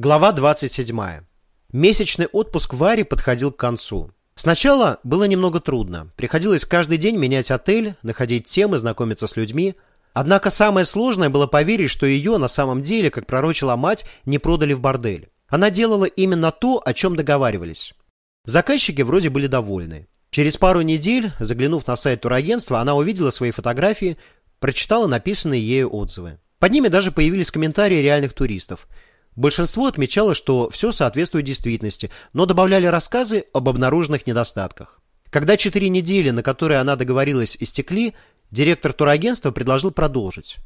Глава 27. Месячный отпуск Варе подходил к концу. Сначала было немного трудно. Приходилось каждый день менять отель, находить темы, знакомиться с людьми. Однако самое сложное было поверить, что ее на самом деле, как пророчила мать, не продали в бордель. Она делала именно то, о чем договаривались. Заказчики вроде были довольны. Через пару недель, заглянув на сайт турагентства, она увидела свои фотографии, прочитала написанные ею отзывы. Под ними даже появились комментарии реальных туристов – Большинство отмечало, что все соответствует действительности, но добавляли рассказы об обнаруженных недостатках. Когда четыре недели, на которые она договорилась, истекли, директор турагентства предложил продолжить.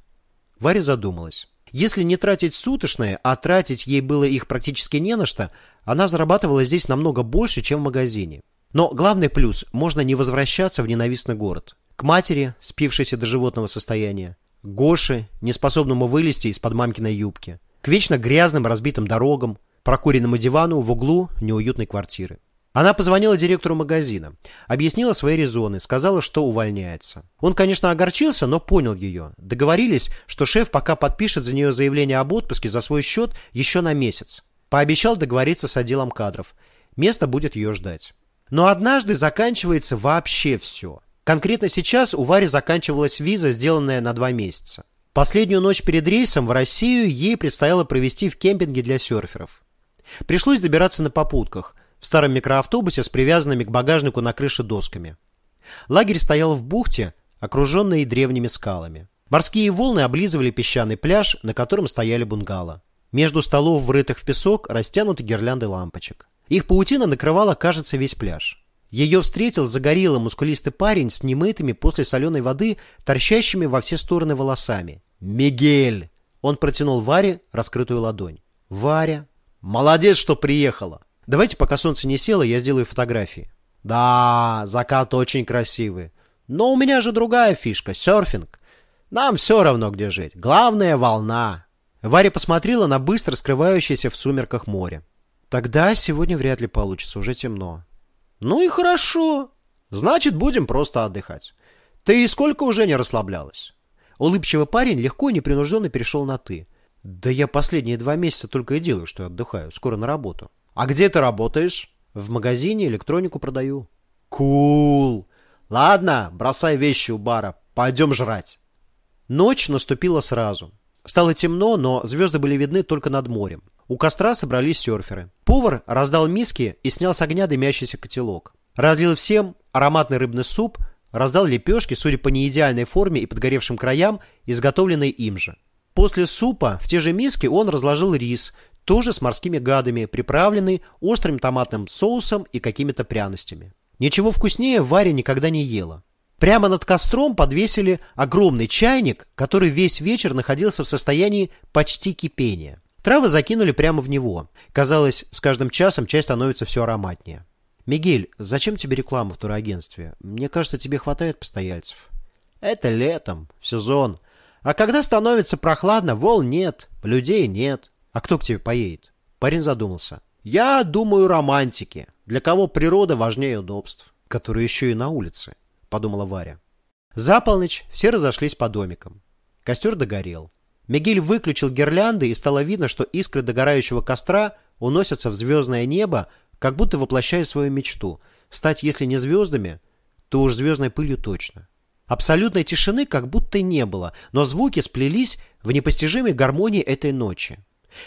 Варя задумалась. Если не тратить суточные, а тратить ей было их практически не на что, она зарабатывала здесь намного больше, чем в магазине. Но главный плюс – можно не возвращаться в ненавистный город. К матери, спившейся до животного состояния. Гоше, неспособному вылезти из-под мамкиной юбки к вечно грязным разбитым дорогам, прокуренному дивану в углу неуютной квартиры. Она позвонила директору магазина, объяснила свои резоны, сказала, что увольняется. Он, конечно, огорчился, но понял ее. Договорились, что шеф пока подпишет за нее заявление об отпуске за свой счет еще на месяц. Пообещал договориться с отделом кадров. Место будет ее ждать. Но однажды заканчивается вообще все. Конкретно сейчас у Вари заканчивалась виза, сделанная на два месяца. Последнюю ночь перед рейсом в Россию ей предстояло провести в кемпинге для серферов. Пришлось добираться на попутках, в старом микроавтобусе с привязанными к багажнику на крыше досками. Лагерь стоял в бухте, окруженной древними скалами. Морские волны облизывали песчаный пляж, на котором стояли бунгало. Между столов, врытых в песок, растянуты гирлянды лампочек. Их паутина накрывала, кажется, весь пляж. Ее встретил загорелый мускулистый парень с немытыми после соленой воды, торчащими во все стороны волосами. «Мигель!» Он протянул Варе раскрытую ладонь. «Варя!» «Молодец, что приехала!» «Давайте, пока солнце не село, я сделаю фотографии». «Да, закат очень красивый. Но у меня же другая фишка — серфинг. Нам все равно, где жить. Главное — волна». Варя посмотрела на быстро скрывающееся в сумерках море. «Тогда сегодня вряд ли получится, уже темно». Ну и хорошо. Значит, будем просто отдыхать. Ты и сколько уже не расслаблялась? Улыбчивый парень легко и непринужденно перешел на «ты». Да я последние два месяца только и делаю, что отдыхаю. Скоро на работу. А где ты работаешь? В магазине электронику продаю. Кул. Ладно, бросай вещи у бара. Пойдем жрать. Ночь наступила сразу. Стало темно, но звезды были видны только над морем. У костра собрались серферы. Повар раздал миски и снял с огня дымящийся котелок. Разлил всем ароматный рыбный суп, раздал лепешки, судя по неидеальной форме и подгоревшим краям, изготовленные им же. После супа в те же миски он разложил рис, тоже с морскими гадами, приправленный острым томатным соусом и какими-то пряностями. Ничего вкуснее Варя никогда не ела. Прямо над костром подвесили огромный чайник, который весь вечер находился в состоянии почти кипения. Травы закинули прямо в него. Казалось, с каждым часом чай становится все ароматнее. «Мигель, зачем тебе реклама в турагентстве? Мне кажется, тебе хватает постояльцев». «Это летом, сезон. А когда становится прохладно, волн нет, людей нет. А кто к тебе поедет?» Парень задумался. «Я думаю, романтики. Для кого природа важнее удобств. Которые еще и на улице», — подумала Варя. За полночь все разошлись по домикам. Костер догорел. Мигель выключил гирлянды, и стало видно, что искры догорающего костра уносятся в звездное небо, как будто воплощая свою мечту – стать, если не звездами, то уж звездной пылью точно. Абсолютной тишины как будто не было, но звуки сплелись в непостижимой гармонии этой ночи.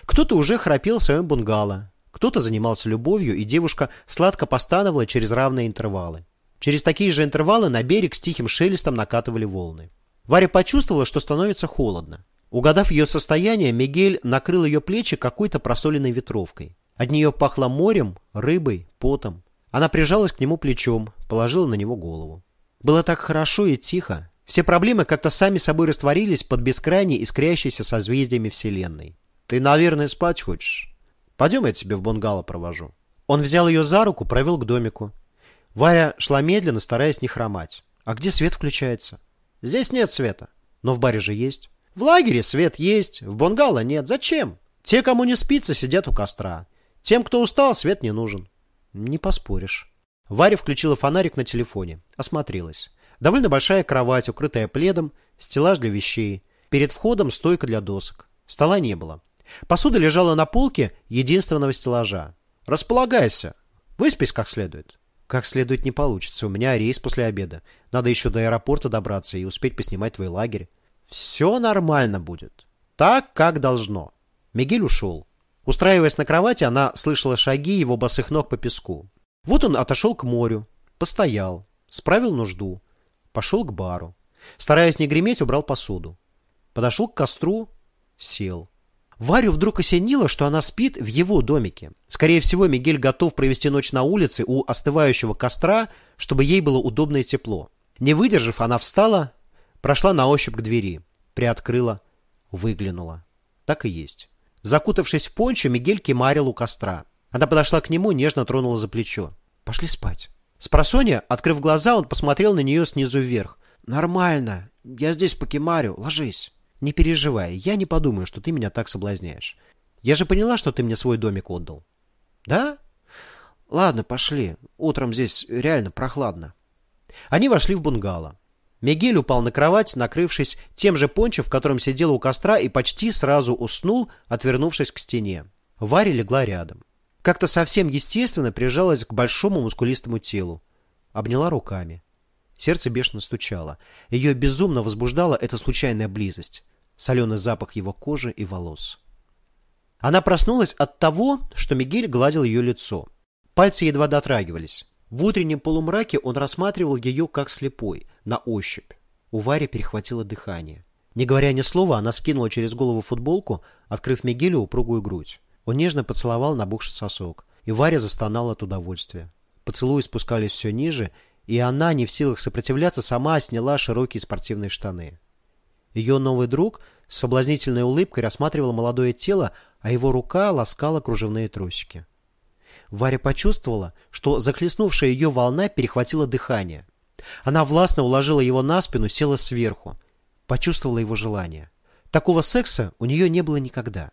Кто-то уже храпел в своем бунгало, кто-то занимался любовью, и девушка сладко постановала через равные интервалы. Через такие же интервалы на берег с тихим шелестом накатывали волны. Варя почувствовала, что становится холодно. Угадав ее состояние, Мигель накрыл ее плечи какой-то просоленной ветровкой. От нее пахло морем, рыбой, потом. Она прижалась к нему плечом, положила на него голову. Было так хорошо и тихо. Все проблемы как-то сами собой растворились под бескрайней искрящейся созвездиями Вселенной. «Ты, наверное, спать хочешь? Пойдем я тебе в бунгало провожу». Он взял ее за руку, провел к домику. Варя шла медленно, стараясь не хромать. «А где свет включается?» «Здесь нет света». «Но в баре же есть». В лагере свет есть, в бунгало нет. Зачем? Те, кому не спится, сидят у костра. Тем, кто устал, свет не нужен. Не поспоришь. Варя включила фонарик на телефоне. Осмотрелась. Довольно большая кровать, укрытая пледом, стеллаж для вещей. Перед входом стойка для досок. Стола не было. Посуда лежала на полке единственного стеллажа. «Располагайся. Выспись как следует». «Как следует не получится. У меня рейс после обеда. Надо еще до аэропорта добраться и успеть поснимать твой лагерь». «Все нормально будет. Так, как должно». Мигель ушел. Устраиваясь на кровати, она слышала шаги его босых ног по песку. Вот он отошел к морю, постоял, справил нужду, пошел к бару. Стараясь не греметь, убрал посуду. Подошел к костру, сел. Варю вдруг осенило, что она спит в его домике. Скорее всего, Мигель готов провести ночь на улице у остывающего костра, чтобы ей было удобно и тепло. Не выдержав, она встала, прошла на ощупь к двери, приоткрыла, выглянула. Так и есть. Закутавшись в пончо, Мигель кемарил у костра. Она подошла к нему, нежно тронула за плечо. «Пошли спать». С просонья, открыв глаза, он посмотрел на нее снизу вверх. «Нормально. Я здесь покемарю. Ложись». Не переживай, я не подумаю, что ты меня так соблазняешь. Я же поняла, что ты мне свой домик отдал. Да? Ладно, пошли. Утром здесь реально прохладно. Они вошли в бунгало. Мигель упал на кровать, накрывшись тем же пончо, в котором сидел у костра, и почти сразу уснул, отвернувшись к стене. Варя легла рядом. Как-то совсем естественно прижалась к большому мускулистому телу. Обняла руками. Сердце бешено стучало. Ее безумно возбуждала эта случайная близость. Соленый запах его кожи и волос. Она проснулась от того, что Мигель гладил ее лицо. Пальцы едва дотрагивались. В утреннем полумраке он рассматривал ее как слепой, на ощупь. У Вари перехватило дыхание. Не говоря ни слова, она скинула через голову футболку, открыв Мигелю упругую грудь. Он нежно поцеловал набухший сосок, и Варя застонала от удовольствия. Поцелуи спускались все ниже, и она, не в силах сопротивляться, сама сняла широкие спортивные штаны. Ее новый друг с соблазнительной улыбкой рассматривал молодое тело, а его рука ласкала кружевные трусики. Варя почувствовала, что захлестнувшая ее волна перехватила дыхание. Она властно уложила его на спину, села сверху. Почувствовала его желание. Такого секса у нее не было никогда.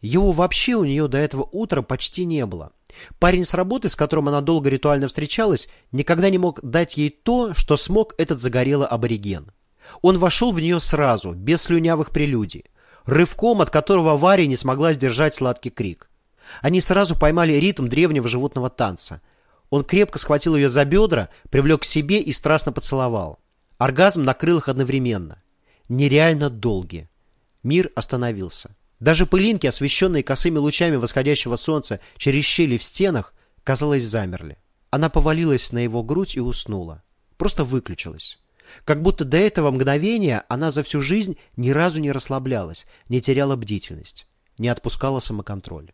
Его вообще у нее до этого утра почти не было. Парень с работы, с которым она долго ритуально встречалась, никогда не мог дать ей то, что смог этот загорелый абориген. Он вошел в нее сразу, без слюнявых прелюдий, рывком, от которого Варя не смогла сдержать сладкий крик. Они сразу поймали ритм древнего животного танца. Он крепко схватил ее за бедра, привлек к себе и страстно поцеловал. Оргазм накрыл их одновременно. Нереально долгий. Мир остановился. Даже пылинки, освещенные косыми лучами восходящего солнца через щели в стенах, казалось, замерли. Она повалилась на его грудь и уснула. Просто выключилась. Как будто до этого мгновения она за всю жизнь ни разу не расслаблялась, не теряла бдительность, не отпускала самоконтроль.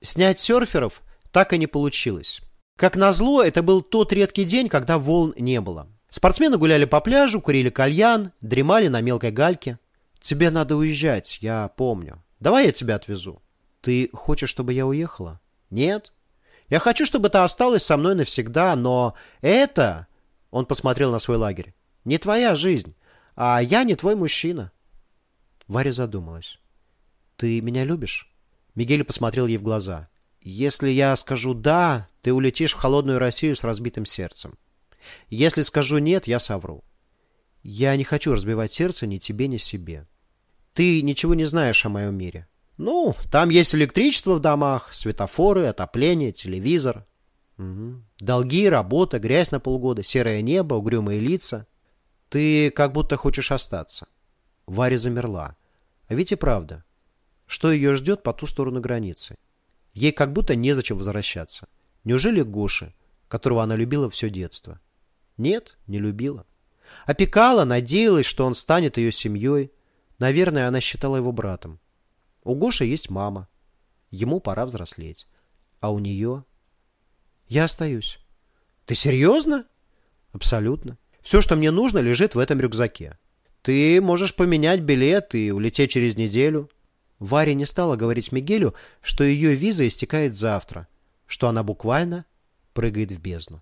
Снять серферов так и не получилось. Как назло, это был тот редкий день, когда волн не было. Спортсмены гуляли по пляжу, курили кальян, дремали на мелкой гальке. «Тебе надо уезжать, я помню. Давай я тебя отвезу». «Ты хочешь, чтобы я уехала?» «Нет. Я хочу, чтобы ты осталась со мной навсегда, но это...» Он посмотрел на свой лагерь. «Не твоя жизнь, а я не твой мужчина». Варя задумалась. «Ты меня любишь?» Мигель посмотрел ей в глаза. «Если я скажу «да», ты улетишь в холодную Россию с разбитым сердцем. Если скажу «нет», я совру. Я не хочу разбивать сердце ни тебе, ни себе. Ты ничего не знаешь о моем мире. Ну, там есть электричество в домах, светофоры, отопление, телевизор. Угу. Долги, работа, грязь на полгода, серое небо, угрюмые лица. Ты как будто хочешь остаться. Варя замерла. А ведь и правда. Что ее ждет по ту сторону границы? Ей как будто незачем возвращаться. Неужели Гоши, которого она любила все детство? Нет, не любила. Опекала, надеялась, что он станет ее семьей. Наверное, она считала его братом. У Гоши есть мама. Ему пора взрослеть. А у нее... Я остаюсь. Ты серьезно? Абсолютно. Все, что мне нужно, лежит в этом рюкзаке. Ты можешь поменять билет и улететь через неделю. Варя не стала говорить Мигелю, что ее виза истекает завтра, что она буквально прыгает в бездну.